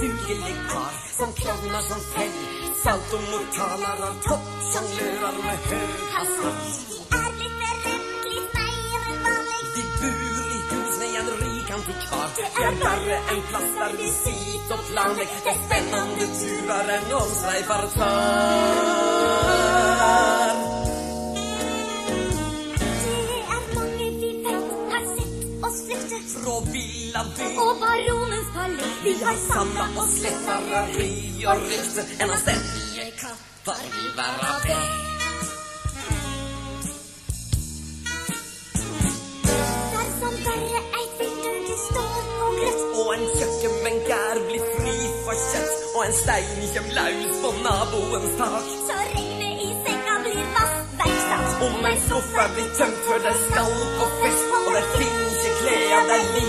dugelig kar som klovner som fell. Saltomortaler av topp er i hus med høy rik antikvar. Det er bare en plass der vi sitter og planlegger. Er spennende turer en omsveiper tar. Fra villa by Og baronens palett. Vi har samla oss lettere ry og rykte enn anstendige katter vil være Der som bare eit vindu det står og gløtt. Og en kjøkkenbenk er blitt fri for kjøtt, og en stein kjem laus på naboens tak. Så regnet i senga blir vassverksted. Om en sofa blir tømt før det skal på fest, og det finner ikke klær der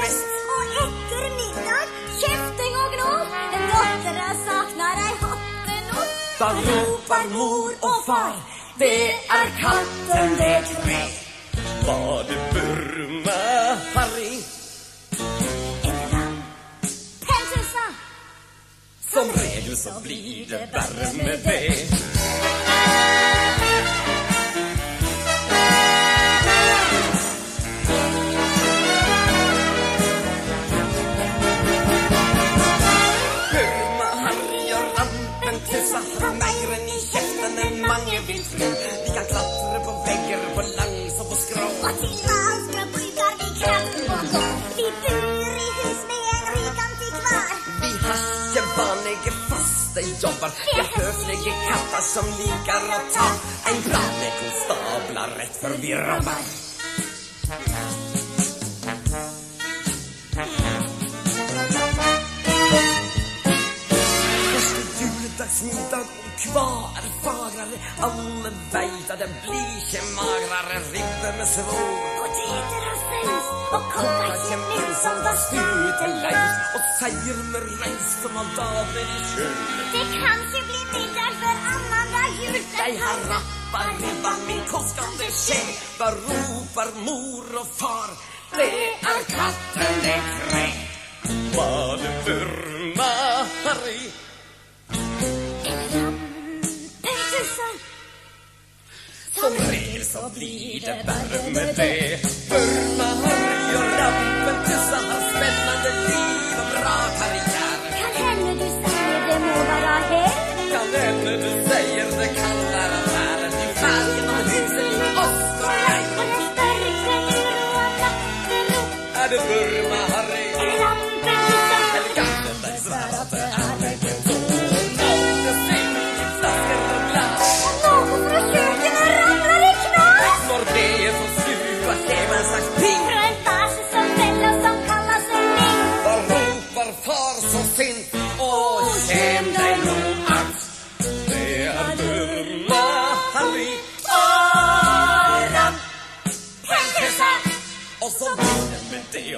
best. Og etter middag kjefting og gnål. Dattera saknar ei hoppe nå. Da roper mor og far, det er katten det tre. Var det Burma, Harry? Eller han Pentusa. Som regel så blir det bare med det. Har mer enn i kjeften enn mange vil tro. De kan klatre på vegger, på langs og på skrå. Og til valskra bruker vi kraften og gå. Vi bor i hus med en rik antikvar. Vi har ikke vanlige faste jobber. Vi har høflige katter som liker å ta en prat med konstabler rett før vi robber. Juledagsmiddag, og hva er fagrere? Alle veit at det blir ikke magrare. ribbe med svor. Poteter og saus og Kokka kokka kjem inn som var stute løs, og seier med reis som har damer i kjøl. Det kan ikke bli middag før annendag jul. Dei har rappa ribba mi, hvor skal det skje? Da roper mor og far, det er katten det kre. Var det Burma, Harry? Så blir det bare med det. Burma, Harry og rampen tussa har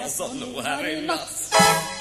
Rampentusa. Og så blir det med det og så nå her i natt.